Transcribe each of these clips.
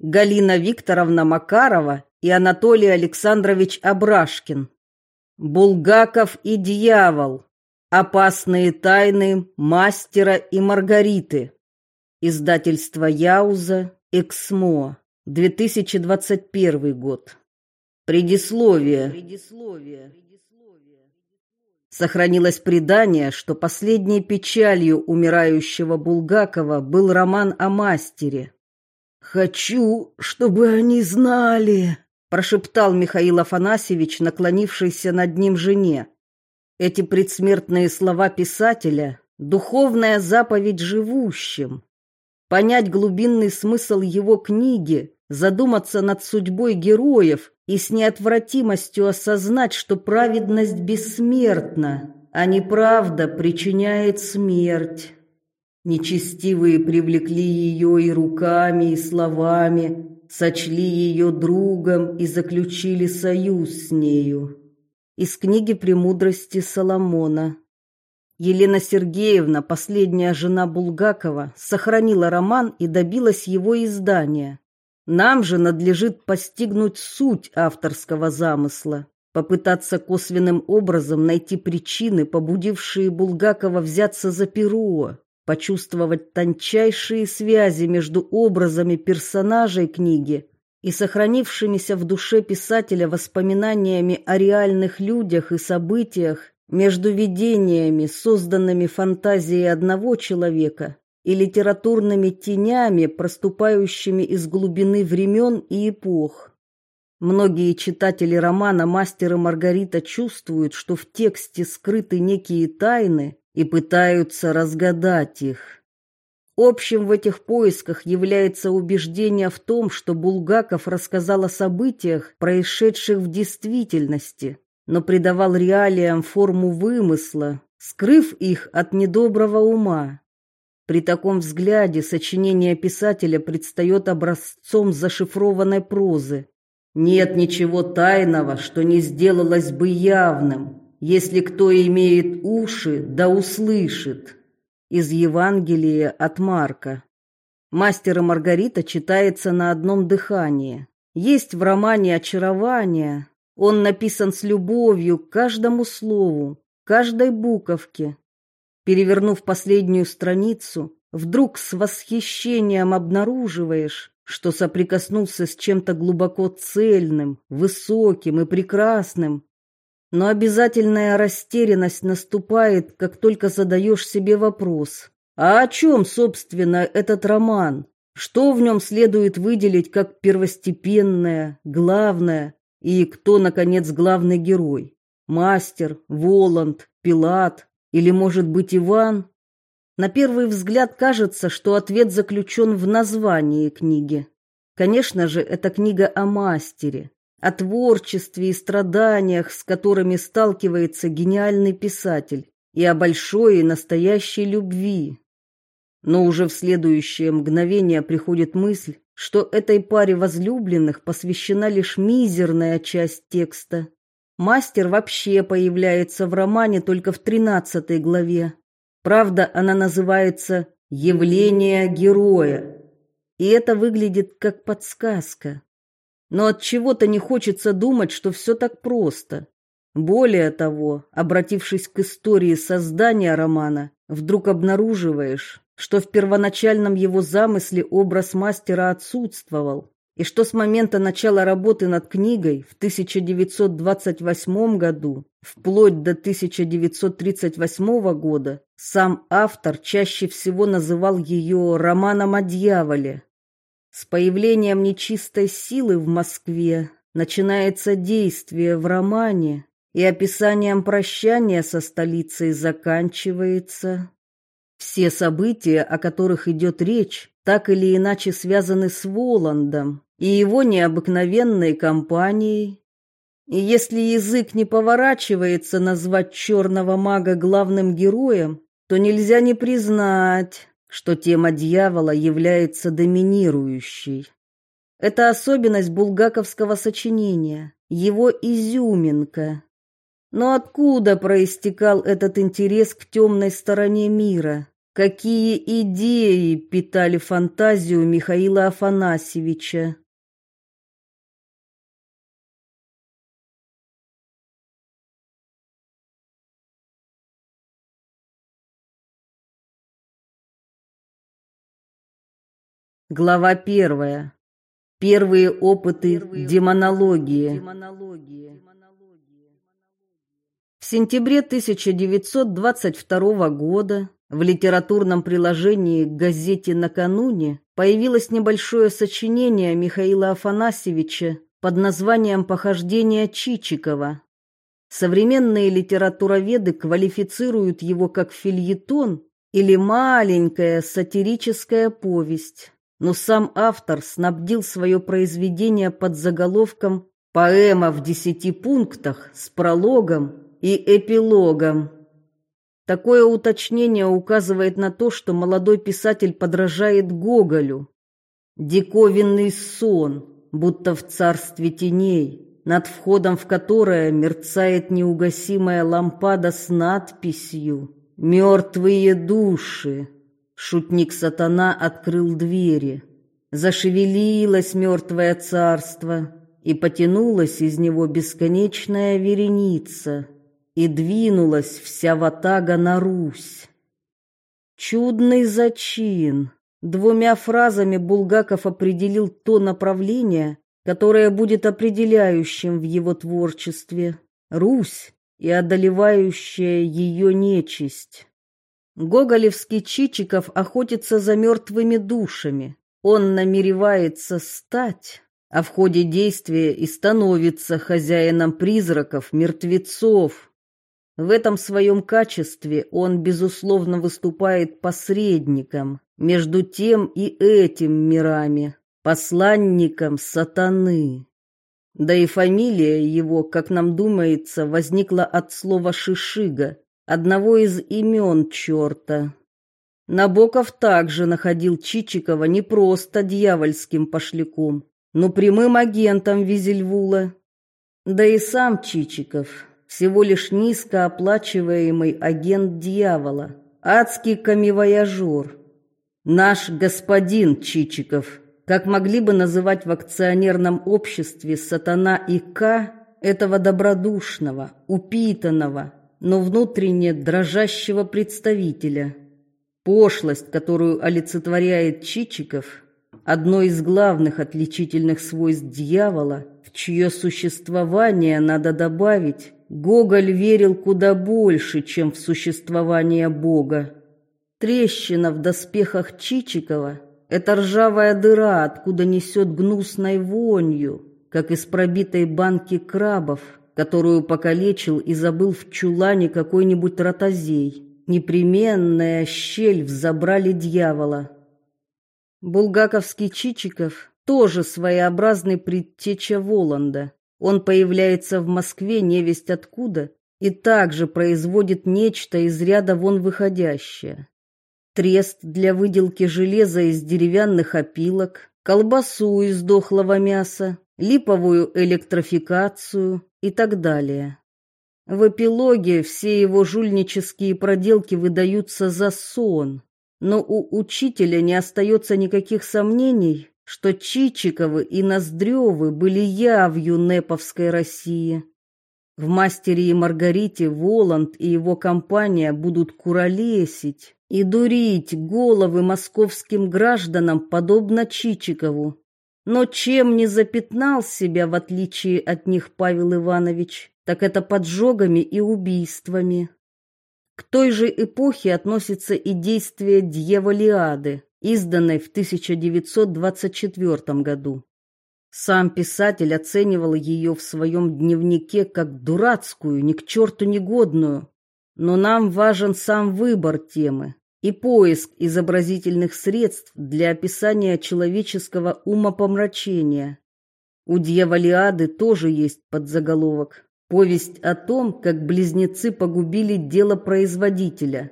Галина Викторовна Макарова и Анатолий Александрович Абрашкин. Булгаков и дьявол. Опасные тайны мастера и Маргариты. Издательство Яуза, Эксмо, 2021 год. Предисловие. Предисловие. Сохранилось предание, что последней печалью умирающего Булгакова был роман о мастере. «Хочу, чтобы они знали», – прошептал Михаил Афанасьевич, наклонившийся над ним жене. Эти предсмертные слова писателя – духовная заповедь живущим. Понять глубинный смысл его книги, задуматься над судьбой героев и с неотвратимостью осознать, что праведность бессмертна, а неправда причиняет смерть. Нечестивые привлекли ее и руками, и словами, сочли ее другом и заключили союз с нею. Из книги «Премудрости Соломона». Елена Сергеевна, последняя жена Булгакова, сохранила роман и добилась его издания. Нам же надлежит постигнуть суть авторского замысла, попытаться косвенным образом найти причины, побудившие Булгакова взяться за перо, почувствовать тончайшие связи между образами персонажей книги и сохранившимися в душе писателя воспоминаниями о реальных людях и событиях, между видениями, созданными фантазией одного человека, и литературными тенями, проступающими из глубины времен и эпох. Многие читатели романа «Мастер и Маргарита» чувствуют, что в тексте скрыты некие тайны и пытаются разгадать их. Общим в этих поисках является убеждение в том, что Булгаков рассказал о событиях, происшедших в действительности, но придавал реалиям форму вымысла, скрыв их от недоброго ума. При таком взгляде сочинение писателя предстает образцом зашифрованной прозы. Нет ничего тайного, что не сделалось бы явным. Если кто имеет уши, да услышит. Из Евангелия от Марка. Мастер и Маргарита читается на одном дыхании. Есть в романе очарование. Он написан с любовью к каждому слову, каждой буковке, Перевернув последнюю страницу, вдруг с восхищением обнаруживаешь, что соприкоснулся с чем-то глубоко цельным, высоким и прекрасным. Но обязательная растерянность наступает, как только задаешь себе вопрос: а о чем, собственно, этот роман? Что в нем следует выделить как первостепенное, главное, и кто наконец главный герой? Мастер, Воланд, Пилат, или, может быть, Иван? На первый взгляд кажется, что ответ заключен в названии книги. Конечно же, это книга о мастере, о творчестве и страданиях, с которыми сталкивается гениальный писатель, и о большой и настоящей любви. Но уже в следующее мгновение приходит мысль, что этой паре возлюбленных посвящена лишь мизерная часть текста. Мастер вообще появляется в романе только в тринадцатой главе. Правда, она называется «Явление героя». И это выглядит как подсказка. Но от чего-то не хочется думать, что все так просто. Более того, обратившись к истории создания романа, вдруг обнаруживаешь, что в первоначальном его замысле образ мастера отсутствовал и что с момента начала работы над книгой в 1928 году вплоть до 1938 года сам автор чаще всего называл ее романом о дьяволе. С появлением нечистой силы в Москве начинается действие в романе, и описанием прощания со столицей заканчивается. Все события, о которых идет речь, так или иначе связаны с Воландом, и его необыкновенной компанией. И если язык не поворачивается назвать черного мага главным героем, то нельзя не признать, что тема дьявола является доминирующей. Это особенность булгаковского сочинения, его изюминка. Но откуда проистекал этот интерес к темной стороне мира, какие идеи питали фантазию Михаила Афанасьевича. Глава первая. Первые опыты демонологии. В сентябре 1922 года в литературном приложении к газете «Накануне» появилось небольшое сочинение Михаила Афанасьевича под названием «Похождение Чичикова». Современные литературоведы квалифицируют его как фильетон или маленькая сатирическая повесть но сам автор снабдил свое произведение под заголовком «Поэма в десяти пунктах с прологом и эпилогом». Такое уточнение указывает на то, что молодой писатель подражает Гоголю. Диковинный сон, будто в царстве теней, над входом в которое мерцает неугасимая лампада с надписью «Мертвые души». Шутник-сатана открыл двери. Зашевелилось мертвое царство, и потянулась из него бесконечная вереница, и двинулась вся ватага на Русь. Чудный зачин. Двумя фразами Булгаков определил то направление, которое будет определяющим в его творчестве — Русь и одолевающая ее нечисть. Гоголевский Чичиков охотится за мертвыми душами. Он намеревается стать, а в ходе действия и становится хозяином призраков, мертвецов. В этом своем качестве он, безусловно, выступает посредником между тем и этим мирами, посланником сатаны. Да и фамилия его, как нам думается, возникла от слова «шишига», одного из имен черта. Набоков также находил Чичикова не просто дьявольским пошляком, но прямым агентом Визельвула. Да и сам Чичиков всего лишь низкооплачиваемый агент дьявола, адский камевояжер. Наш господин Чичиков, как могли бы называть в акционерном обществе сатана и К этого добродушного, упитанного, но внутренне дрожащего представителя. Пошлость, которую олицетворяет Чичиков, одно из главных отличительных свойств дьявола, в чье существование надо добавить, Гоголь верил куда больше, чем в существование Бога. Трещина в доспехах Чичикова — это ржавая дыра, откуда несет гнусной вонью, как из пробитой банки крабов — которую покалечил и забыл в чулане какой-нибудь ротозей. Непременная щель взобрали дьявола. Булгаковский Чичиков тоже своеобразный предтеча Воланда. Он появляется в Москве невесть откуда и также производит нечто из ряда вон выходящее. Трест для выделки железа из деревянных опилок, колбасу из дохлого мяса, липовую электрификацию, и так далее. В эпилоге все его жульнические проделки выдаются за сон, но у учителя не остается никаких сомнений, что Чичиковы и Ноздревы были явью неповской России. В «Мастере и Маргарите» Воланд и его компания будут куролесить и дурить головы московским гражданам, подобно Чичикову. Но чем не запятнал себя, в отличие от них Павел Иванович, так это поджогами и убийствами. К той же эпохе относится и действие «Дьяволиады», изданной в 1924 году. Сам писатель оценивал ее в своем дневнике как дурацкую, ни к черту негодную, но нам важен сам выбор темы и поиск изобразительных средств для описания человеческого умопомрачения. У Дьяволиады тоже есть подзаголовок «Повесть о том, как близнецы погубили дело производителя».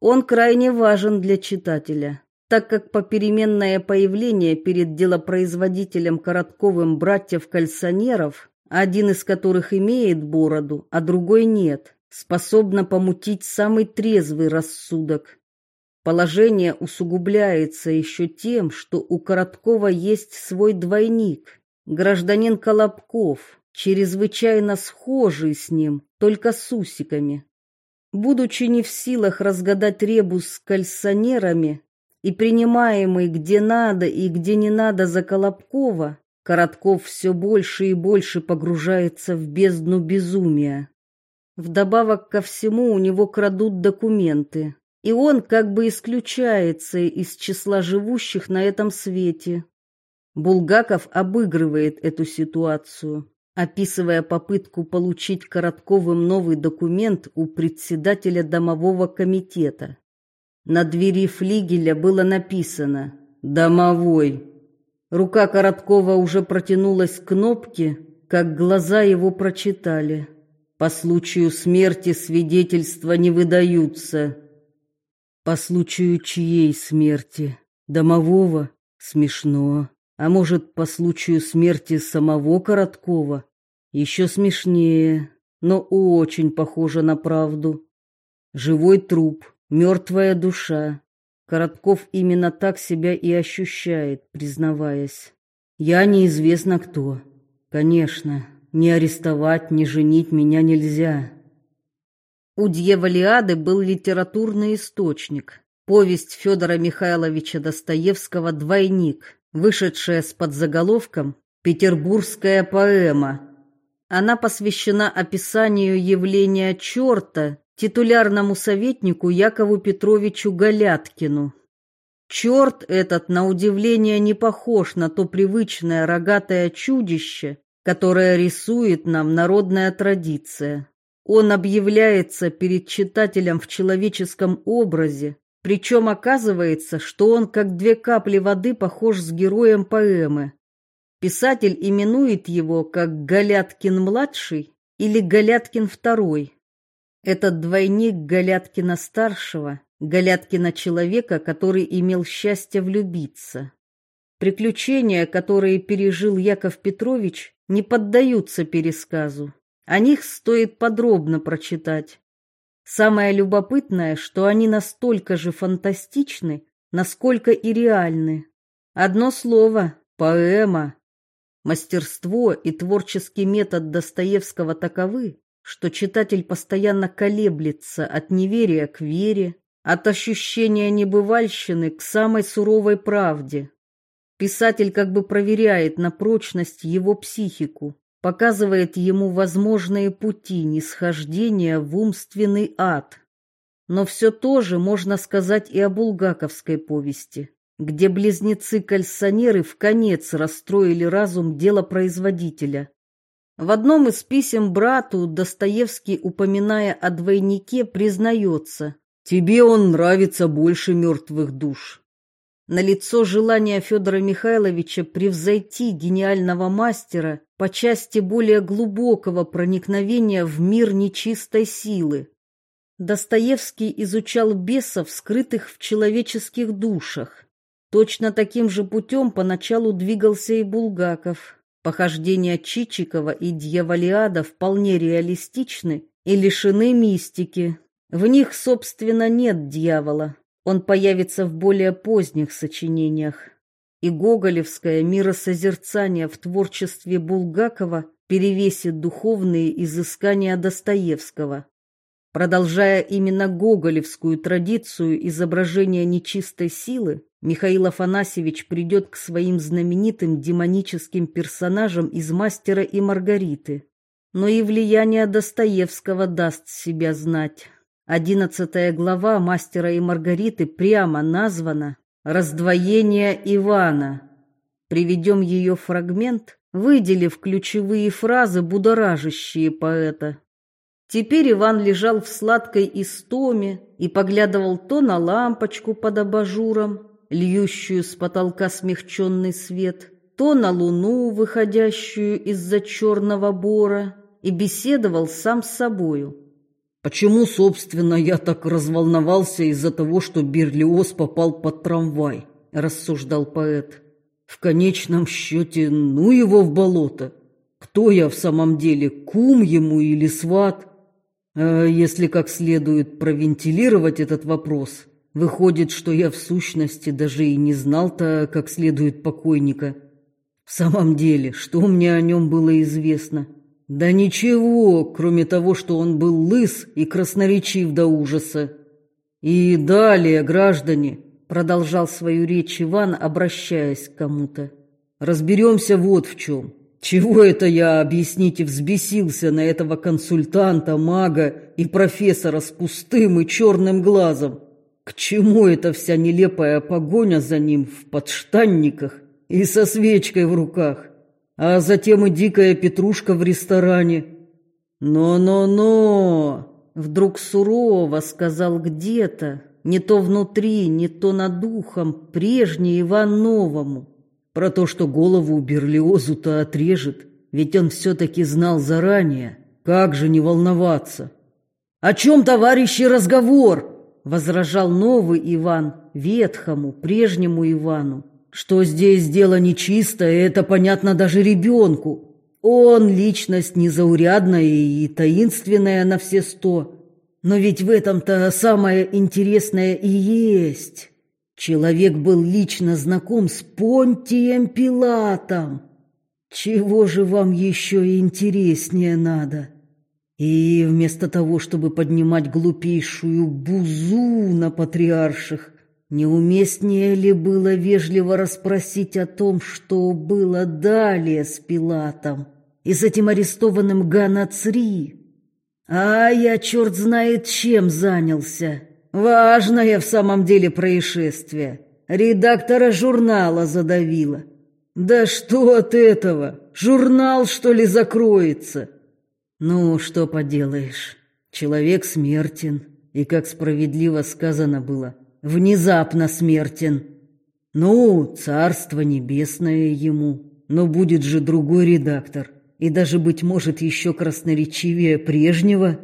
Он крайне важен для читателя, так как попеременное появление перед делопроизводителем Коротковым братьев-кальсонеров, один из которых имеет бороду, а другой нет, способно помутить самый трезвый рассудок. Положение усугубляется еще тем, что у Короткова есть свой двойник, гражданин Колобков, чрезвычайно схожий с ним, только с усиками. Будучи не в силах разгадать ребус с кальсонерами и принимаемый где надо и где не надо за Колобкова, Коротков все больше и больше погружается в бездну безумия. Вдобавок ко всему у него крадут документы, и он как бы исключается из числа живущих на этом свете. Булгаков обыгрывает эту ситуацию, описывая попытку получить Коротковым новый документ у председателя домового комитета. На двери флигеля было написано «Домовой». Рука Короткова уже протянулась к кнопке, как глаза его прочитали. По случаю смерти свидетельства не выдаются. По случаю чьей смерти? Домового? Смешно. А может, по случаю смерти самого Короткова? Еще смешнее, но очень похоже на правду. Живой труп, мертвая душа. Коротков именно так себя и ощущает, признаваясь. Я неизвестно кто. Конечно, не арестовать, не женить меня нельзя. У Дьяволиады был литературный источник, повесть Федора Михайловича Достоевского «Двойник», вышедшая с подзаголовком «Петербургская поэма». Она посвящена описанию явления черта титулярному советнику Якову Петровичу Галяткину. Черт этот, на удивление, не похож на то привычное рогатое чудище, которое рисует нам народная традиция. Он объявляется перед читателем в человеческом образе, причем оказывается, что он как две капли воды похож с героем поэмы. Писатель именует его как Галяткин-младший или Галяткин-второй. Этот двойник Галяткина-старшего, Галяткина-человека, который имел счастье влюбиться. Приключения, которые пережил Яков Петрович, не поддаются пересказу. О них стоит подробно прочитать. Самое любопытное, что они настолько же фантастичны, насколько и реальны. Одно слово – поэма. Мастерство и творческий метод Достоевского таковы, что читатель постоянно колеблется от неверия к вере, от ощущения небывальщины к самой суровой правде. Писатель как бы проверяет на прочность его психику, показывает ему возможные пути нисхождения в умственный ад. Но все то же можно сказать и о булгаковской повести, где близнецы-кальсонеры в конец расстроили разум делопроизводителя. В одном из писем брату Достоевский, упоминая о двойнике, признается «Тебе он нравится больше мертвых душ». Налицо желание Федора Михайловича превзойти гениального мастера по части более глубокого проникновения в мир нечистой силы. Достоевский изучал бесов, скрытых в человеческих душах. Точно таким же путем поначалу двигался и Булгаков. Похождения Чичикова и Дьяволиада вполне реалистичны и лишены мистики. В них, собственно, нет дьявола. Он появится в более поздних сочинениях. И гоголевское миросозерцание в творчестве Булгакова перевесит духовные изыскания Достоевского. Продолжая именно гоголевскую традицию изображения нечистой силы, Михаил Афанасьевич придет к своим знаменитым демоническим персонажам из «Мастера и Маргариты». Но и влияние Достоевского даст себя знать. Одиннадцатая глава «Мастера и Маргариты» прямо названа «Раздвоение Ивана». Приведем ее фрагмент, выделив ключевые фразы, будоражащие поэта. Теперь Иван лежал в сладкой истоме и поглядывал то на лампочку под абажуром, льющую с потолка смягченный свет, то на луну, выходящую из-за черного бора, и беседовал сам с собою. Почему, собственно, я так разволновался из-за того, что Берлиоз попал под трамвай, рассуждал поэт. В конечном счете, ну его в болото. Кто я в самом деле, кум ему или сват? А если как следует провентилировать этот вопрос, Выходит, что я в сущности даже и не знал-то, как следует покойника. В самом деле, что мне о нем было известно? Да ничего, кроме того, что он был лыс и красноречив до ужаса. И далее, граждане, продолжал свою речь Иван, обращаясь к кому-то. Разберемся вот в чем. Чего это я, объясните, взбесился на этого консультанта, мага и профессора с пустым и черным глазом? К чему эта вся нелепая погоня за ним в подштанниках и со свечкой в руках? А затем и дикая петрушка в ресторане. «Но-но-но!» — вдруг сурово сказал где-то, не то внутри, не то над духом, прежний Иван Новому. Про то, что голову Берлиозу-то отрежет, ведь он все-таки знал заранее. Как же не волноваться? «О чем, товарищи, разговор?» — возражал новый Иван, ветхому, прежнему Ивану. «Что здесь дело нечисто, это понятно даже ребенку. Он личность незаурядная и таинственная на все сто. Но ведь в этом-то самое интересное и есть. Человек был лично знаком с Понтием Пилатом. Чего же вам еще интереснее надо?» И вместо того, чтобы поднимать глупейшую бузу на патриарших, неуместнее ли было вежливо расспросить о том, что было далее с Пилатом и с этим арестованным Ганацри? А я черт знает чем занялся. Важное в самом деле происшествие. Редактора журнала задавило. Да что от этого? Журнал, что ли, закроется? Ну, что поделаешь, человек смертен, и, как справедливо сказано было, внезапно смертен. Ну, царство небесное ему, но будет же другой редактор, и даже, быть может, еще красноречивее прежнего.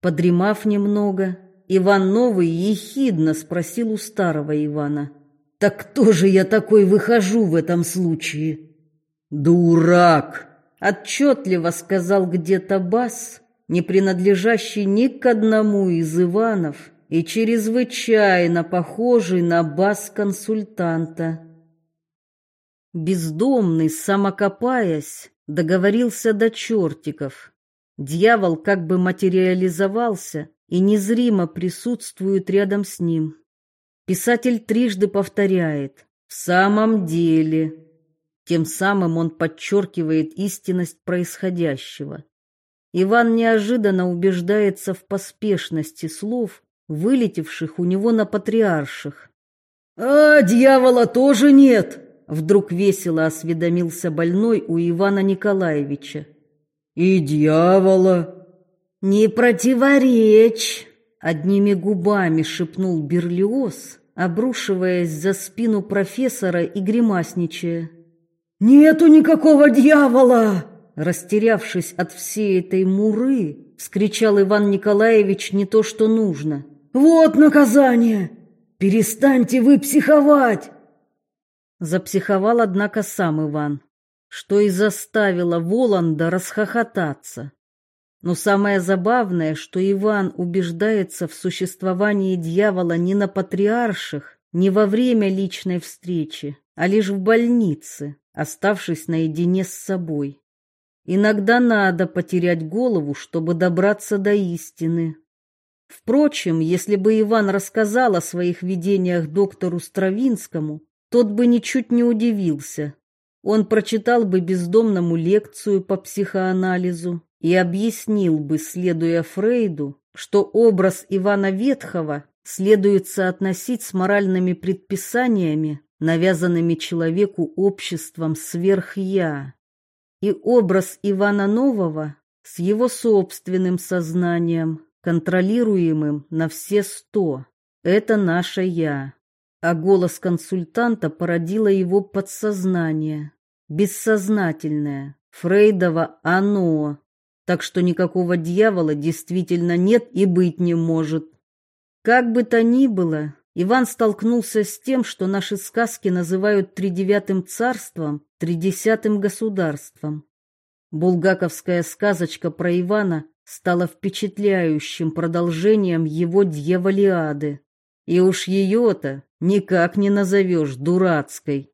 Подремав немного, Иван Новый ехидно спросил у старого Ивана. «Так кто же я такой выхожу в этом случае?» «Дурак!» Отчетливо сказал где-то бас, не принадлежащий ни к одному из Иванов и чрезвычайно похожий на бас консультанта. Бездомный, самокопаясь, договорился до чертиков. Дьявол как бы материализовался и незримо присутствует рядом с ним. Писатель трижды повторяет «в самом деле», тем самым он подчеркивает истинность происходящего. Иван неожиданно убеждается в поспешности слов, вылетевших у него на патриарших. «А, дьявола тоже нет!» Вдруг весело осведомился больной у Ивана Николаевича. «И дьявола!» «Не противоречь!» Одними губами шепнул Берлиоз, обрушиваясь за спину профессора и гримасничая. «Нету никакого дьявола!» Растерявшись от всей этой муры, вскричал Иван Николаевич не то, что нужно. «Вот наказание! Перестаньте вы психовать!» Запсиховал, однако, сам Иван, что и заставило Воланда расхохотаться. Но самое забавное, что Иван убеждается в существовании дьявола не на патриарших, не во время личной встречи, а лишь в больнице оставшись наедине с собой. Иногда надо потерять голову, чтобы добраться до истины. Впрочем, если бы Иван рассказал о своих видениях доктору Стравинскому, тот бы ничуть не удивился. Он прочитал бы бездомному лекцию по психоанализу и объяснил бы, следуя Фрейду, что образ Ивана Ветхого следует соотносить с моральными предписаниями, навязанными человеку обществом сверх-я, и образ Ивана Нового с его собственным сознанием, контролируемым на все сто. Это наше «я». А голос консультанта породило его подсознание, бессознательное, Фрейдово «оно». Так что никакого дьявола действительно нет и быть не может. Как бы то ни было, Иван столкнулся с тем, что наши сказки называют тридевятым царством, тридесятым государством. Булгаковская сказочка про Ивана стала впечатляющим продолжением его дьяволиады. И уж ее-то никак не назовешь дурацкой.